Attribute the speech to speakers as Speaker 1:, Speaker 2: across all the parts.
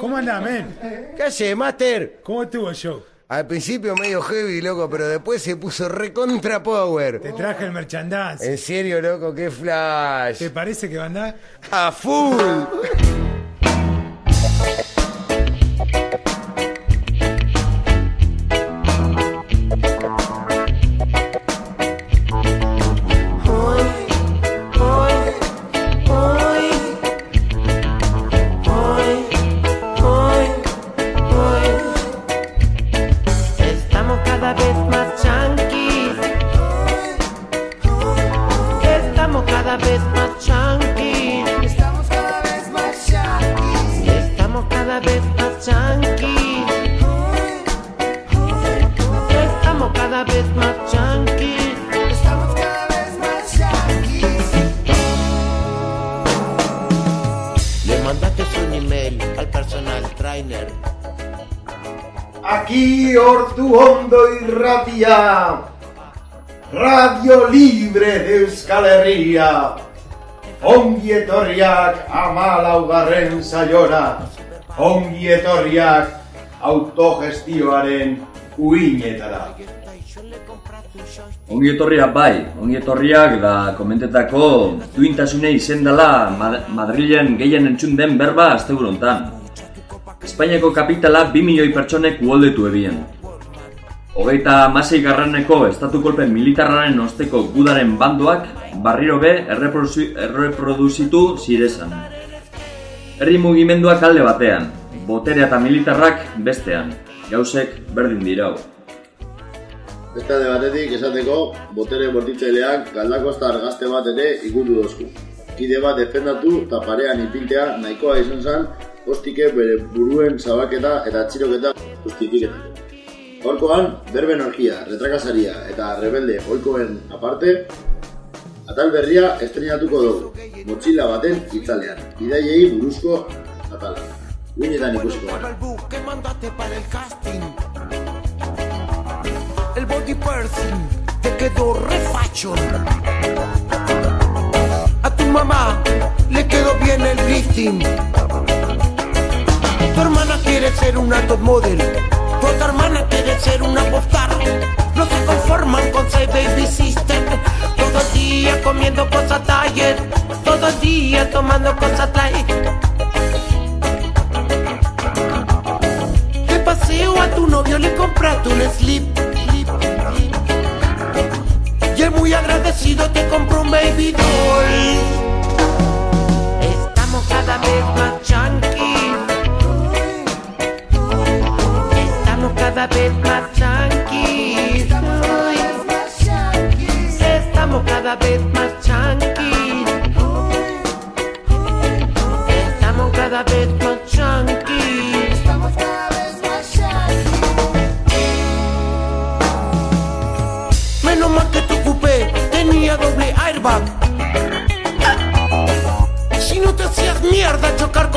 Speaker 1: ¿Cómo andás, men?
Speaker 2: ¿Qué hace, Master?
Speaker 1: ¿Cómo estuvo el show?
Speaker 2: Al principio medio heavy, loco, pero después se puso recontra power.
Speaker 1: Te traje el merchandise.
Speaker 2: En serio, loco, qué flash.
Speaker 1: ¿Te parece que va a andar?
Speaker 2: A full.
Speaker 3: Le mandaste un email al personal trainer.
Speaker 4: Aquí Ortuondo irratia Radio Libre de Euskal Herria Ongi etorriak amalaugarren saiora Ongi etorriak autogestioaren uinetara
Speaker 5: Ongi etorriak bai, ongi etorriak da komentetako duintasune izen dela Mad Madrilen gehien entzun den berba asteburu hontan. Espainiako kapitala 2 milioi pertsonek uoldetu ebien. Hogeita masei garraneko estatu kolpen militarraren osteko gudaren bandoak barriro be erreproduzi- erreproduzitu zirezan. Herri mugimenduak alde batean, boterea eta militarrak bestean, gauzek berdin dirau.
Speaker 6: Beste alde batetik esateko, botere bortitzaileak galdakostar gazte bat ere ikutu dozku. Kide bat defendatu eta parean ipintea nahikoa izan zen, ostike bere buruen zabaketa eta atxiroketa justifiketako. Horkoan, berben orgia, retrakasaria eta rebelde oikoen aparte, atal berria estrenatuko dugu, motxila baten itzalean, bidaiei buruzko atala. Uinetan ikusiko gara.
Speaker 3: Te quedó re fashion. A tu mamá le quedó bien el lifting. Tu hermana quiere ser una top model. Tu otra hermana quiere ser una popstar. No se conforman con ser baby sister. Todo el día comiendo cosas diet. Todo el día tomando cosas light. De paseo a tu novio le compraste un slip. Muy agradecido te compró un baby doll. Estamos cada vez más chunky. Estamos cada vez más chunky. Estamos cada vez más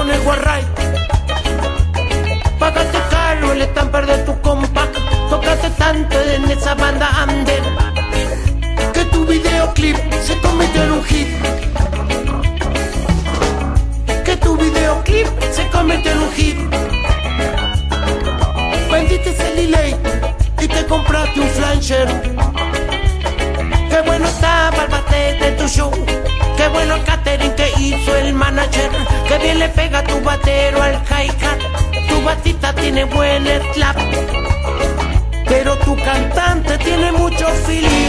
Speaker 3: con el Warride. Pagaste caro el estamper de tu compact. Tocaste tanto en esa banda under. Que tu videoclip se convirtió en un hit. Que tu videoclip se convirtió en un hit. Vendiste ese delay y te compraste un flanger. Bate de tu show. Qué bueno el catering que hizo el manager. Qué bien le pega tu batero al hi-hat. Tu batita tiene buen slap. Pero tu cantante tiene mucho feeling.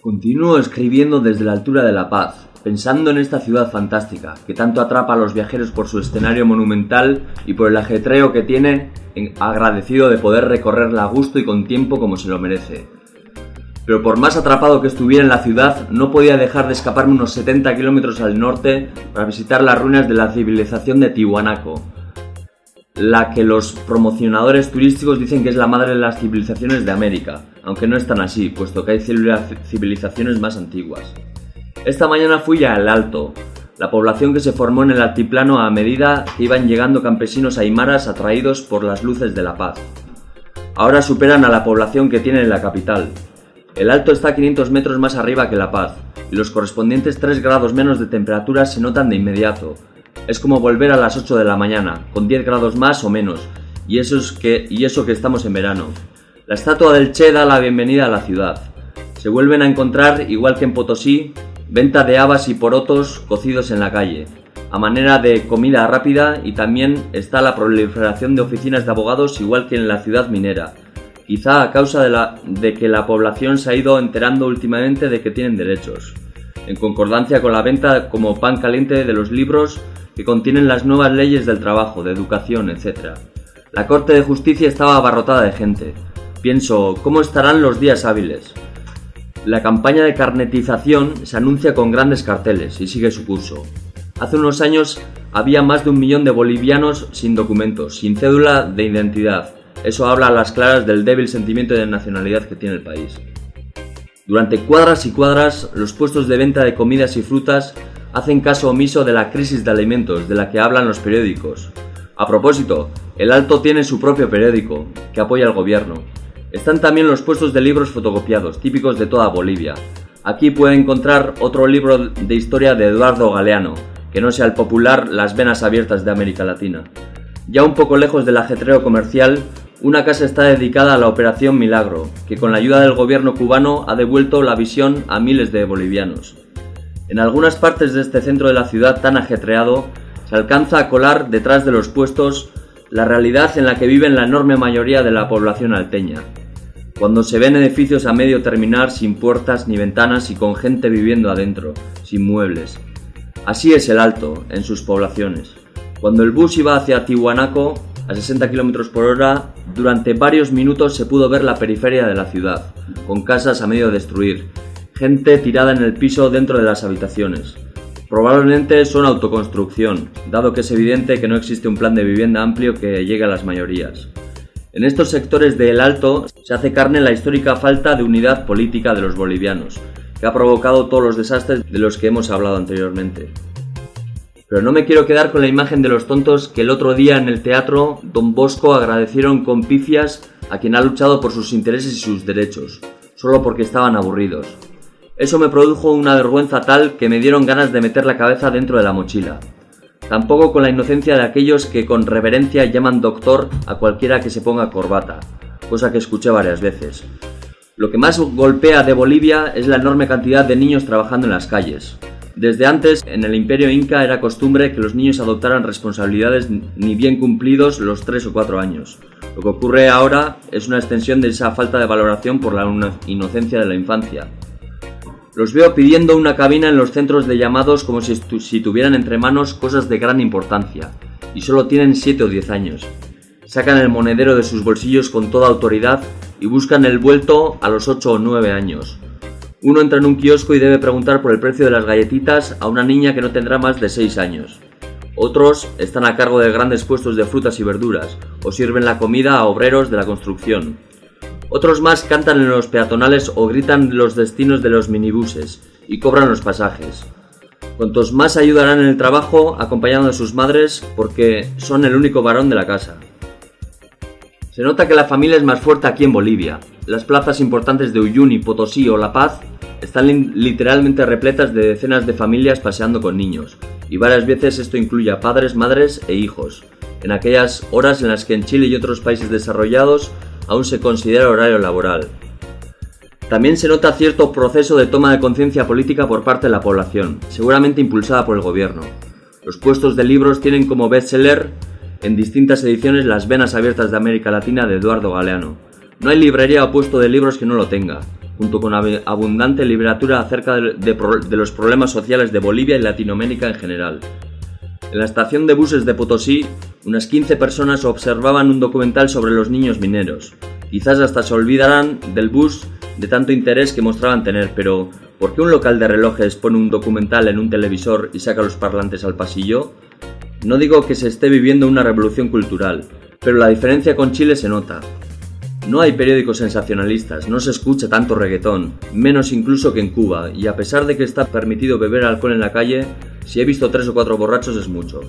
Speaker 5: Continúo escribiendo desde la altura de La Paz, pensando en esta ciudad fantástica, que tanto atrapa a los viajeros por su escenario monumental y por el ajetreo que tiene, en- agradecido de poder recorrerla a gusto y con tiempo como se lo merece. Pero por más atrapado que estuviera en la ciudad, no podía dejar de escaparme unos 70 kilómetros al norte para visitar las ruinas de la civilización de Tiwanaco, la que los promocionadores turísticos dicen que es la madre de las civilizaciones de América, aunque no es tan así, puesto que hay civiliza- civilizaciones más antiguas. Esta mañana fui a El Alto, la población que se formó en el altiplano a medida que iban llegando campesinos aymaras atraídos por las luces de la paz. Ahora superan a la población que tiene en la capital. El Alto está a 500 metros más arriba que La Paz, y los correspondientes 3 grados menos de temperatura se notan de inmediato. Es como volver a las 8 de la mañana, con 10 grados más o menos, y eso, es que, y eso que estamos en verano. La estatua del Che da la bienvenida a la ciudad. Se vuelven a encontrar, igual que en Potosí, venta de habas y porotos cocidos en la calle, a manera de comida rápida y también está la proliferación de oficinas de abogados igual que en la ciudad minera, quizá a causa de, que la población se ha ido enterando últimamente de que tienen derechos, en concordancia con la venta como pan caliente de los libros que contienen las nuevas leyes del trabajo, de educación, etc. La Corte de Justicia estaba abarrotada de gente. Pienso, ¿cómo estarán los días hábiles? La campaña de carnetización se anuncia con grandes carteles y sigue su curso. Hace unos años había más de un millón de bolivianos sin documentos, sin cédula de identidad. Eso habla a las claras del débil sentimiento de nacionalidad que tiene el país. Durante cuadras y cuadras, los puestos de venta de comidas y frutas hacen caso omiso de la crisis de alimentos de la que hablan los periódicos. A propósito, el Alto tiene su propio periódico, que apoya al gobierno. Están también los puestos de libros fotocopiados, típicos de toda Bolivia. Aquí puede encontrar otro libro de historia de Eduardo Galeano, que no sea el popular Las venas abiertas de América Latina. Ya un poco lejos del ajetreo comercial, una casa está dedicada a la Operación Milagro, que con la ayuda del gobierno cubano ha devuelto la visión a miles de bolivianos. En algunas partes de este centro de la ciudad tan ajetreado, se alcanza a colar detrás de los puestos la realidad en la que viven la enorme mayoría de la población alteña. Cuando se ven edificios a medio terminar sin puertas ni ventanas y con gente viviendo adentro, sin muebles. Así es el Alto en sus poblaciones. Cuando el bus iba hacia Tihuanaco a 60 km por hora, durante varios minutos se pudo ver la periferia de la ciudad, con casas a medio destruir, gente tirada en el piso dentro de las habitaciones. Probablemente son autoconstrucción, dado que es evidente que no existe un plan de vivienda amplio que llegue a las mayorías. En estos sectores de El Alto se hace carne la histórica falta de unidad política de los bolivianos, que ha provocado todos los desastres de los que hemos hablado anteriormente. Pero no me quiero quedar con la imagen de los tontos que el otro día en el teatro Don Bosco agradecieron con pifias a quien ha luchado por sus intereses y sus derechos, solo porque estaban aburridos. Eso me produjo una vergüenza tal que me dieron ganas de meter la cabeza dentro de la mochila. Tampoco con la inocencia de aquellos que con reverencia llaman doctor a cualquiera que se ponga corbata, cosa que escuché varias veces. Lo que más golpea de Bolivia es la enorme cantidad de niños trabajando en las calles. Desde antes, en el imperio inca era costumbre que los niños adoptaran responsabilidades ni bien cumplidos los 3 o 4 años. Lo que ocurre ahora es una extensión de esa falta de valoración por la inocencia de la infancia. Los veo pidiendo una cabina en los centros de llamados como si, tuvieran entre manos cosas de gran importancia, y solo tienen 7 o 10 años. Sacan el monedero de sus bolsillos con toda autoridad y buscan el vuelto a los 8 o 9 años. Uno entra en un kiosco y debe preguntar por el precio de las galletitas a una niña que no tendrá más de 6 años. Otros están a cargo de grandes puestos de frutas y verduras, o sirven la comida a obreros de la construcción. Otros más cantan en los peatonales o gritan los destinos de los minibuses y cobran los pasajes. Cuantos más ayudarán en el trabajo acompañando a sus madres porque son el único varón de la casa. Se nota que la familia es más fuerte aquí en Bolivia. Las plazas importantes de Uyuni, Potosí o La Paz están literalmente repletas de decenas de familias paseando con niños, y varias veces esto incluye a padres, madres e hijos, en aquellas horas en las que en Chile y otros países desarrollados aún se considera horario laboral. También se nota cierto proceso de toma de conciencia política por parte de la población, seguramente impulsada por el gobierno. Los puestos de libros tienen como bestseller en distintas ediciones Las Venas Abiertas de América Latina de Eduardo Galeano. No hay librería o puesto de libros que no lo tenga, junto con ab- abundante literatura acerca de, de los problemas sociales de Bolivia y Latinoamérica en general. En la estación de buses de Potosí, unas 15 personas observaban un documental sobre los niños mineros. Quizás hasta se olvidarán del bus de tanto interés que mostraban tener, pero ¿por qué un local de relojes pone un documental en un televisor y saca los parlantes al pasillo? No digo que se esté viviendo una revolución cultural, pero la diferencia con Chile se nota. No hay periódicos sensacionalistas, no se escucha tanto reggaetón, menos incluso que en Cuba, y a pesar de que está permitido beber alcohol en la calle, si he visto tres o cuatro borrachos es mucho.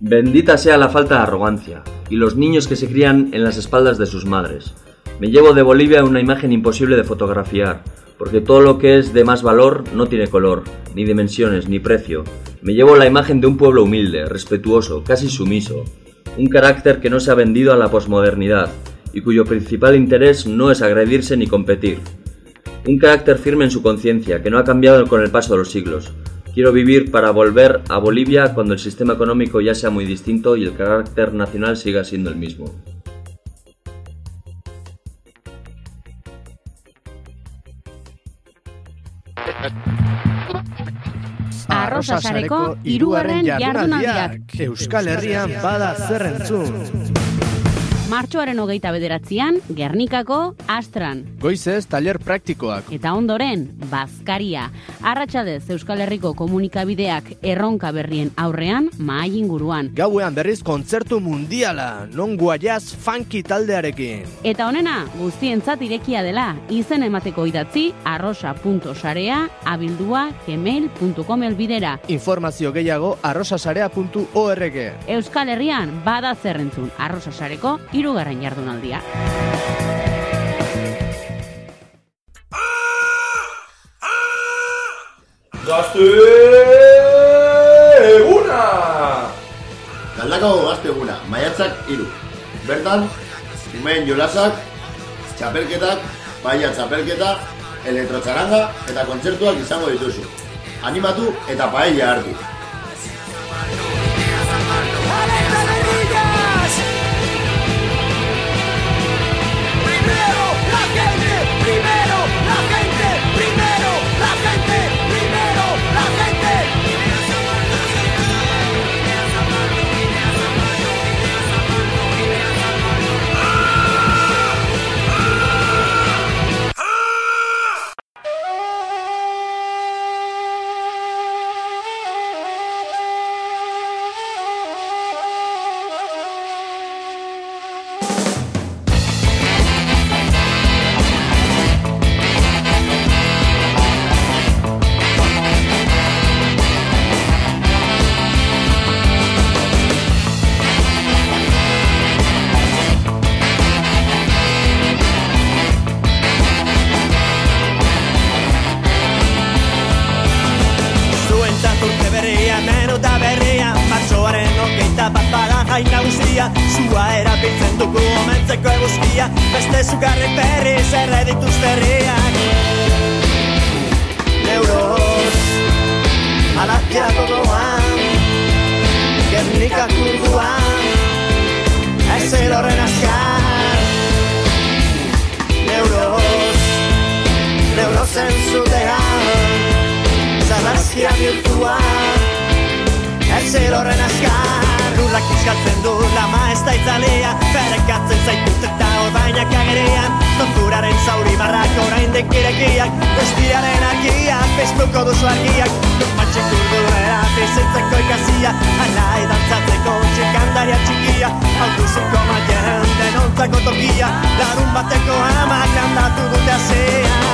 Speaker 5: Bendita sea la falta de arrogancia, y los niños que se crían en las espaldas de sus madres. Me llevo de Bolivia una imagen imposible de fotografiar, porque todo lo que es de más valor no tiene color, ni dimensiones, ni precio. Me llevo la imagen de un pueblo humilde, respetuoso, casi sumiso, un carácter que no se ha vendido a la posmodernidad, y cuyo principal interés no es agredirse ni competir. Un carácter firme en su conciencia, que no ha cambiado con el paso de los siglos. Quiero vivir para volver a Bolivia cuando el sistema económico ya sea muy distinto y el carácter nacional siga siendo el mismo.
Speaker 7: Arrosa sareko hirugarren jardunaldiak.
Speaker 8: Euskal Herrian bada zer entzun.
Speaker 7: Martxoaren hogeita bederatzean, Gernikako Astran.
Speaker 8: Goizez, taller praktikoak.
Speaker 7: Eta ondoren, Bazkaria. Arratxadez Euskal Herriko komunikabideak erronka berrien aurrean, mahai inguruan.
Speaker 8: Gauean berriz kontzertu mundiala, non guaiaz funky taldearekin.
Speaker 7: Eta honena, guztientzat irekia dela, izen emateko idatzi arrosa.sarea abildua gmail.com elbidera.
Speaker 8: Informazio gehiago arrosasarea.org.
Speaker 7: Euskal Herrian bada zerrentzun arrosa sareko hirugarren jardunaldia.
Speaker 9: Gazte eguna!
Speaker 6: Galdakao gazte eguna, maiatzak iru. Bertan, umeen jolasak, txapelketak, baia txapelketa, elektrotxaranga eta kontzertuak izango dituzu. Animatu eta paella hartu.
Speaker 10: Lama ez da itzalea. Ferrekatzen zaitut eta ordainak agerian. Torturaren zauri barrak orain dekirekiak Bestiaren argiak, beztuko duzu argiak. Matxek urdurera bizitzeko ikazia Alai dantzatzeko txikandaria txikia. Autozuko maien denontzako tokia. Larun bateko amak handatu dute azean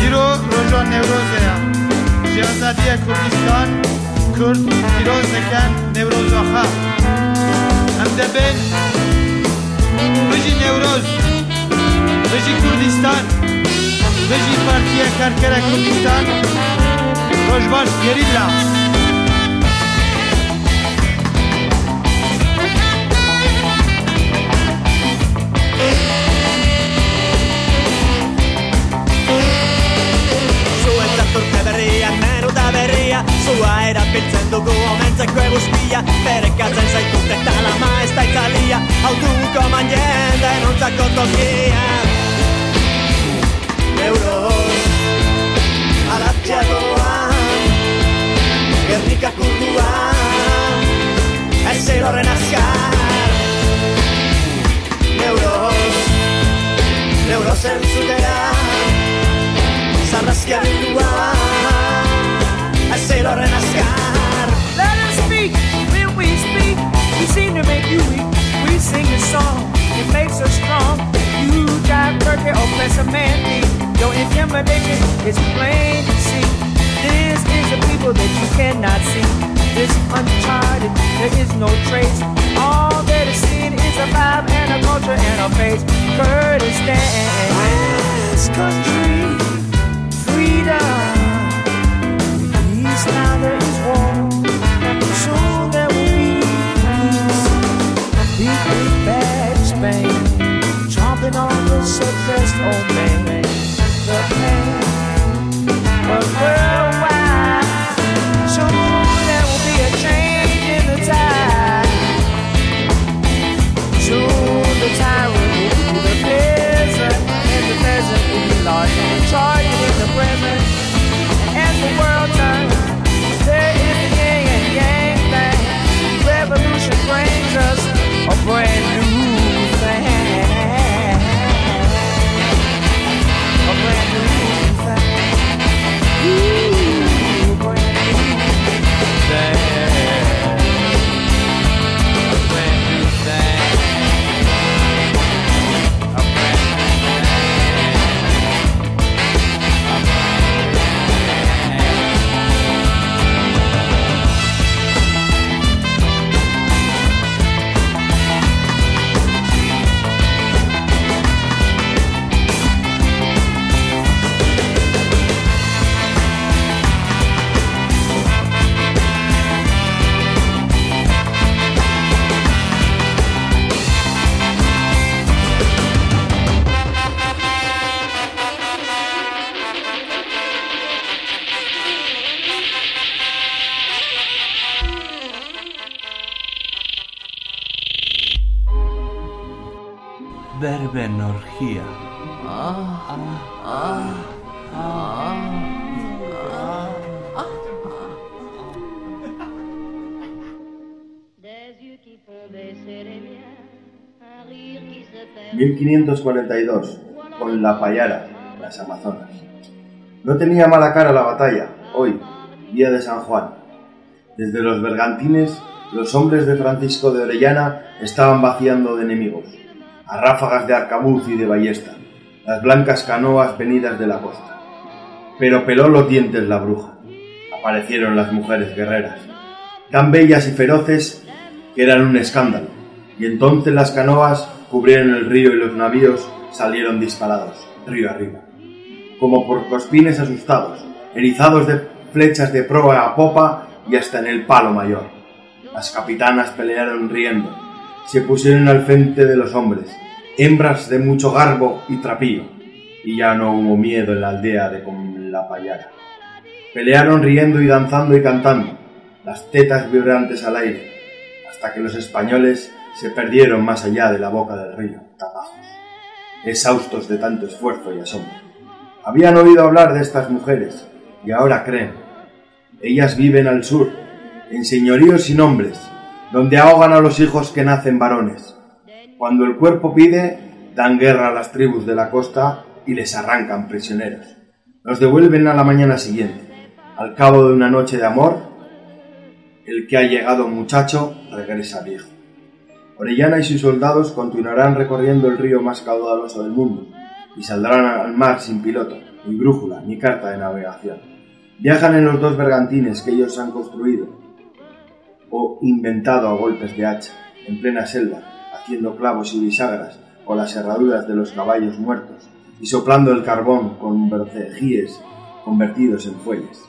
Speaker 1: Giro Rojon Nevrozea. Şehzadiye Kurdistan, کن سیراز نکن نوروز آخه هم ده نوروز. بجی کردستان. بجی پارتیه کرکره کردستان. روش باش گریب gainera
Speaker 10: pintzen dugu omentzeko eguzkia Berekatzen zaitut eta lama ez da italia. Hauduko man jenden ontzako tokia Euro Alatxea doan Gernika kurduan Ez horren azkar Euro Euro zentzutera Zarrazkia bilduan Ez horren
Speaker 9: Let us speak when we speak. We seem to make you weak. We sing a song, it makes us strong. You drive turkey or bless a man. Your intimidation is plain to see. This is a people that you cannot see. This uncharted, there is no trace. All that is seen is a vibe and a culture and a face. Kurdistan, West Country, freedom. Peace now there is war.
Speaker 4: 1542, con la Payara, las Amazonas. No tenía mala cara la batalla, hoy, día de San Juan. Desde los bergantines, los hombres de Francisco de Orellana estaban vaciando de enemigos, a ráfagas de arcabuz y de ballesta, las blancas canoas venidas de la costa. Pero peló los dientes la bruja. Aparecieron las mujeres guerreras, tan bellas y feroces que eran un escándalo, y entonces las canoas cubrieron el río y los navíos salieron disparados, río arriba, como por cospines asustados, erizados de flechas de proa a popa y hasta en el palo mayor. Las capitanas pelearon riendo, se pusieron al frente de los hombres, hembras de mucho garbo y trapío, y ya no hubo miedo en la aldea de con la payara. Pelearon riendo y danzando y cantando, las tetas vibrantes al aire, hasta que los españoles se perdieron más allá de la boca del río, tapajos, exhaustos de tanto esfuerzo y asombro. Habían oído hablar de estas mujeres y ahora creen. Ellas viven al sur, en señoríos sin hombres, donde ahogan a los hijos que nacen varones. Cuando el cuerpo pide, dan guerra a las tribus de la costa y les arrancan prisioneros. Los devuelven a la mañana siguiente. Al cabo de una noche de amor, el que ha llegado muchacho regresa viejo. Orellana y sus soldados continuarán recorriendo el río más caudaloso del mundo y saldrán al mar sin piloto, ni brújula, ni carta de navegación. Viajan en los dos bergantines que ellos han construido o inventado a golpes de hacha, en plena selva, haciendo clavos y bisagras con las herraduras de los caballos muertos y soplando el carbón con vercejíes convertidos en fuelles.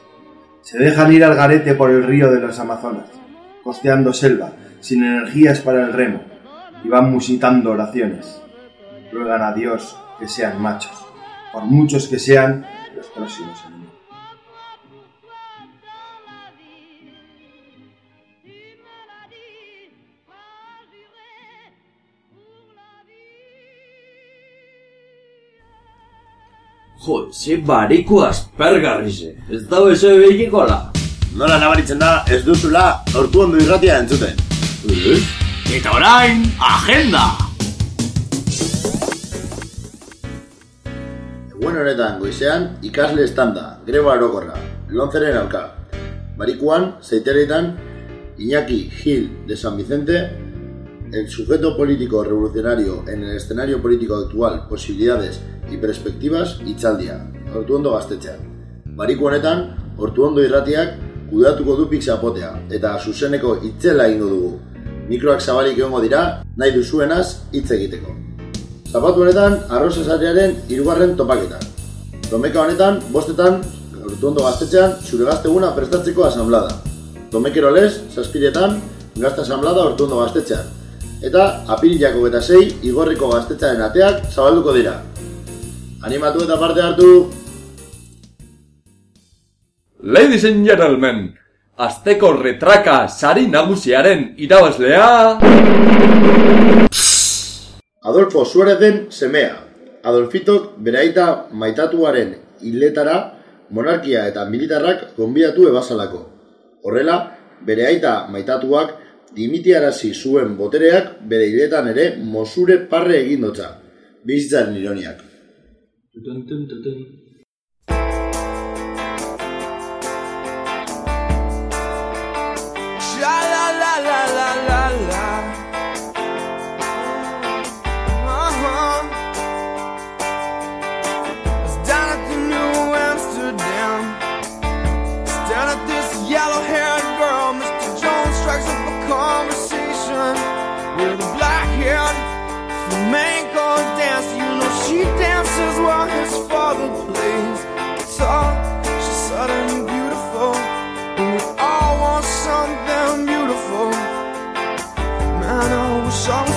Speaker 4: Se dejan ir al garete por el río de las Amazonas, costeando selva, sin energías para el remo, y van musitando oraciones. Ruegan a Dios que sean machos, por muchos que sean los próximos
Speaker 5: años. Jotze, bariko aspergarrize. Ez da bezo ebegikola.
Speaker 6: Nola nabaritzen da, ez duzula, ortu ondo irratia entzuten.
Speaker 5: Eta orain, agenda!
Speaker 6: Egun honetan goizean ikasle estanda, greba orokorra, lonzeren alka. Barikuan, zeiteretan, Iñaki Gil de San Vicente, el sujeto político revolucionario en el escenario político actual, posibilidades y perspectivas, itzaldia, Ortuondo gaztetxean. Bariku honetan, Ortuondo irratiak kudatuko du pixapotea, eta zuzeneko itzela ingo dugu. Mikroak zabalik egongo dira, nahi duzuenaz hitz egiteko. Zapatu honetan, arroz esariaren irugarren topaketa. Domeka honetan, bostetan, Ortuondo gaztetxean, zure gazteguna prestatzeko asamblada. Domekero lez, zazpiretan, gazta asamblada Ortuondo gaztetxean. Eta apirilako eta sei, igorriko gaztetxaren ateak zabalduko dira. Animatu eta parte hartu!
Speaker 5: Ladies and gentlemen, Azteko retraka sari nagusiaren irabazlea...
Speaker 6: Adolfo Suarezen semea. Adolfitok bere aita maitatuaren hiletara monarkia eta militarrak gonbidatu ebazalako. Horrela, bere aita maitatuak dimitiarazi zuen botereak bere hiletan ere mosure parre egin dotza. Bizitzaren ironiak.
Speaker 9: Father plays guitar. She's suddenly
Speaker 11: songs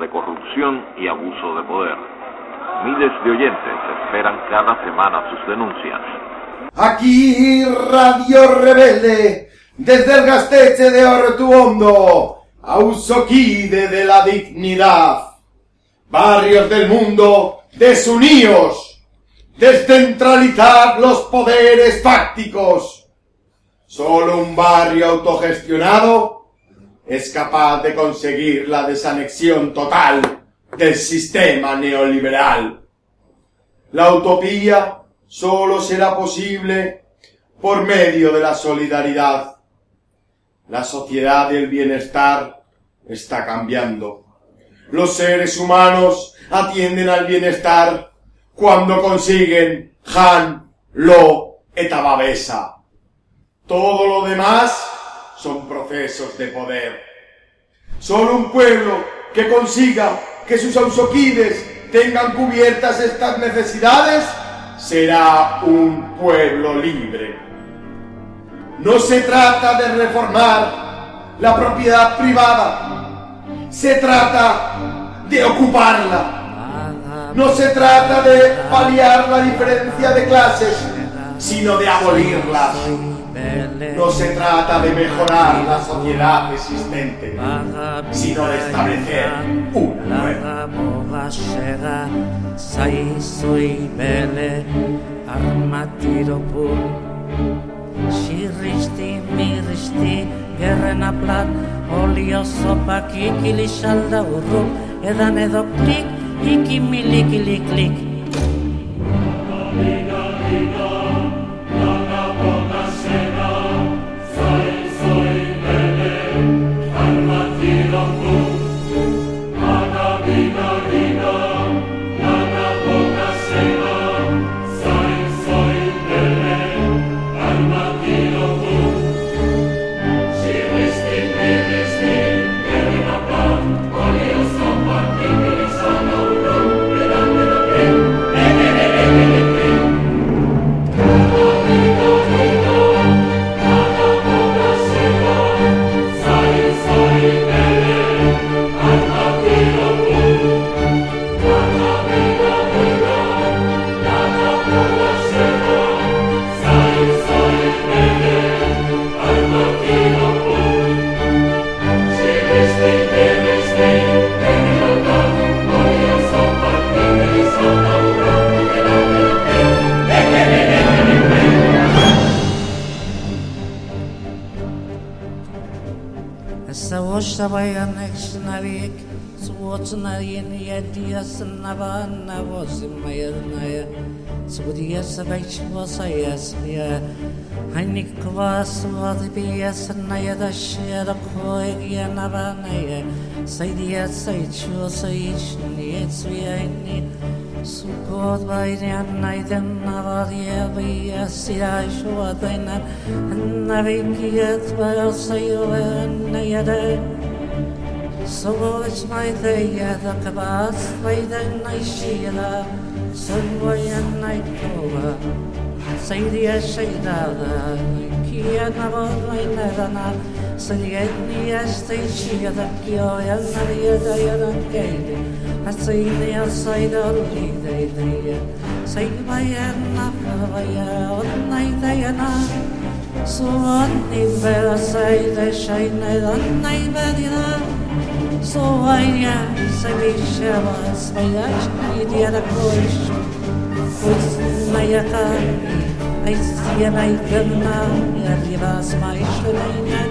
Speaker 11: de corrupción y abuso de poder. Miles de oyentes esperan cada semana sus denuncias.
Speaker 12: Aquí Radio Rebelde, desde el Gasteche de Ortuondo, Ausoquide de la Dignidad. Barrios del mundo, desuníos, descentralizar los poderes fácticos. Solo un barrio autogestionado es capaz de conseguir la desanexión total del sistema neoliberal. La utopía solo será posible por medio de la solidaridad. La sociedad del bienestar está cambiando. Los seres humanos atienden al bienestar cuando consiguen Han, Lo, etababesa. Todo lo demás son procesos de poder. Solo un pueblo que consiga que sus ausoquides tengan cubiertas estas necesidades será un pueblo libre. No se trata de reformar la propiedad privada, se trata de ocuparla. No se trata de paliar la diferencia de clases, sino de abolirlas. No se trata de mejorar la sociedad existente, sino de establecer una nueva.
Speaker 13: Mugashera zaizui bele armatiropul Shiristi miristi gerren aplat olio sopak ikili salda urru. Edan edo klik ikimilikili klik Sabayanek स्वैश्वसयस्म्य हनिक्वास्मदिपीयसन्नयदश्यदभोग्यनवनय सैद्यसैच्छ्वसयिष्ण्येत्स्व्यैनि सुखोद्वैर्यन्नैदन्नवर्यवीयस्याश्वदैन अन्नविज्ञत्वसयोवन्नयद Sovoć majte jednog vas, majte najšila, Sırvoyanay kola Sayriye şeydada Kiyana boylarana Sırgetni yaşta içi yadak Yoyanlar yada yadak geldi Hasayını yasaydı Olgiydeydi Saymayan nafavaya Onay dayana Suvanni berasaydı Şaynaydan naybedina Saymayan Словання завіща вас, моя від я також, пусть моя та, а й я найпевна, я для вас майже війна,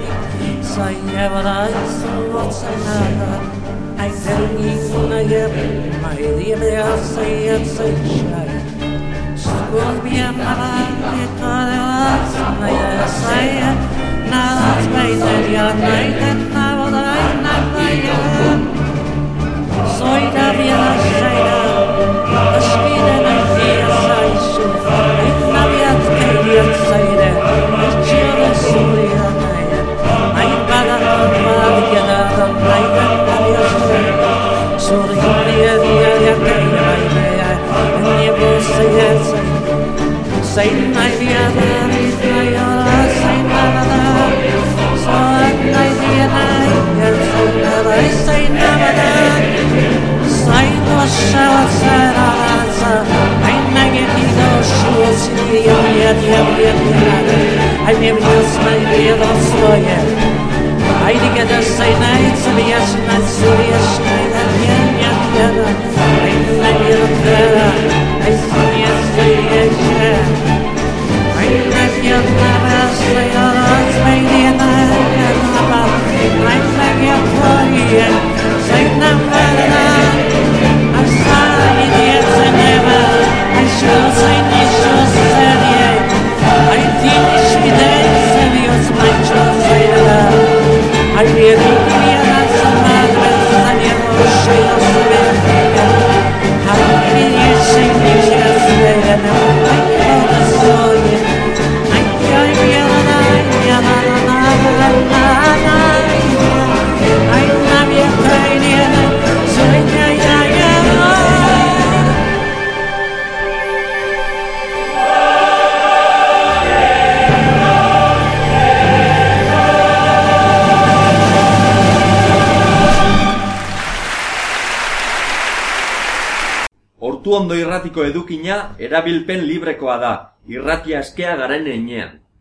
Speaker 13: своє вона і слово це нада, а й це мій на єб, май рівня все є це чай. Скорбія мала, не то не вас, моя сая, на вас, майже я найдем. Satan may be a man, he's very on Satan man of the So that may be a man, here's from never, Satan of a man. Satan was shall said
Speaker 14: our answer. I may get you those shoes, you yet, yet, yet, yet. I never use my dear, don't slow yet. I think it is Satan, it's a yes, and that's a yes, and I have yet, yet, yet. I may get
Speaker 13: a better. Irratiko edukina erabilpen librekoa da, irratia eskea garen enean.